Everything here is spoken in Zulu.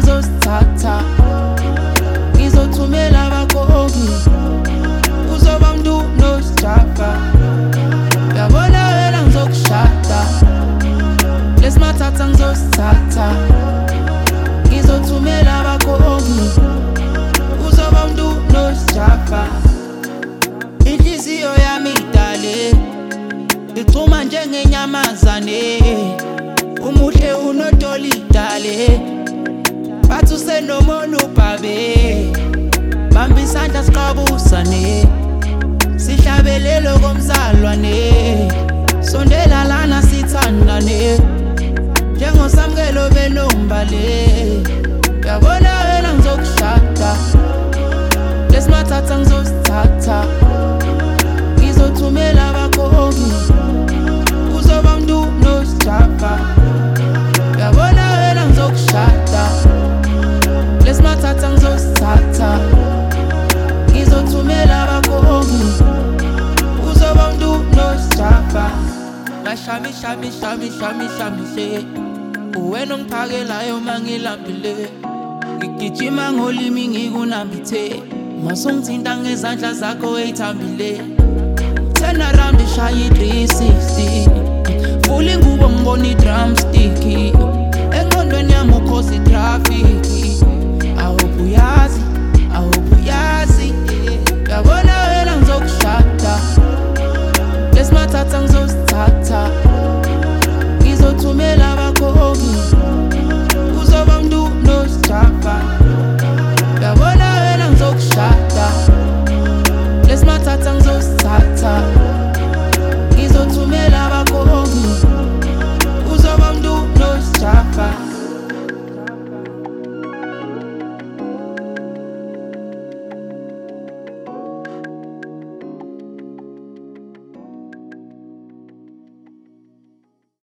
ngizosithatha. Ngizothumela abakhongi uzoba mntu nosijapha yabona wena ngizokushada. Lesimathatha ngizosithatha. Ngizothumela abakhongi uzoba mntu nosijapha inhliziyo yami idale. Icuma njengenyamazane. Usenomona ubhabe bamba isandla siqabusane sihlabelelo komzalwane sondela lana sithandane. Njengosamukelo benombale ngashami shami shami shami shami she. Uwena ongiphakelayo mangilambile ngigijima ngolimi ngikunambithe. Masungithinta ngezandla zakho eyithambile. Turn around ishaya i-360 vula ingubo ngibona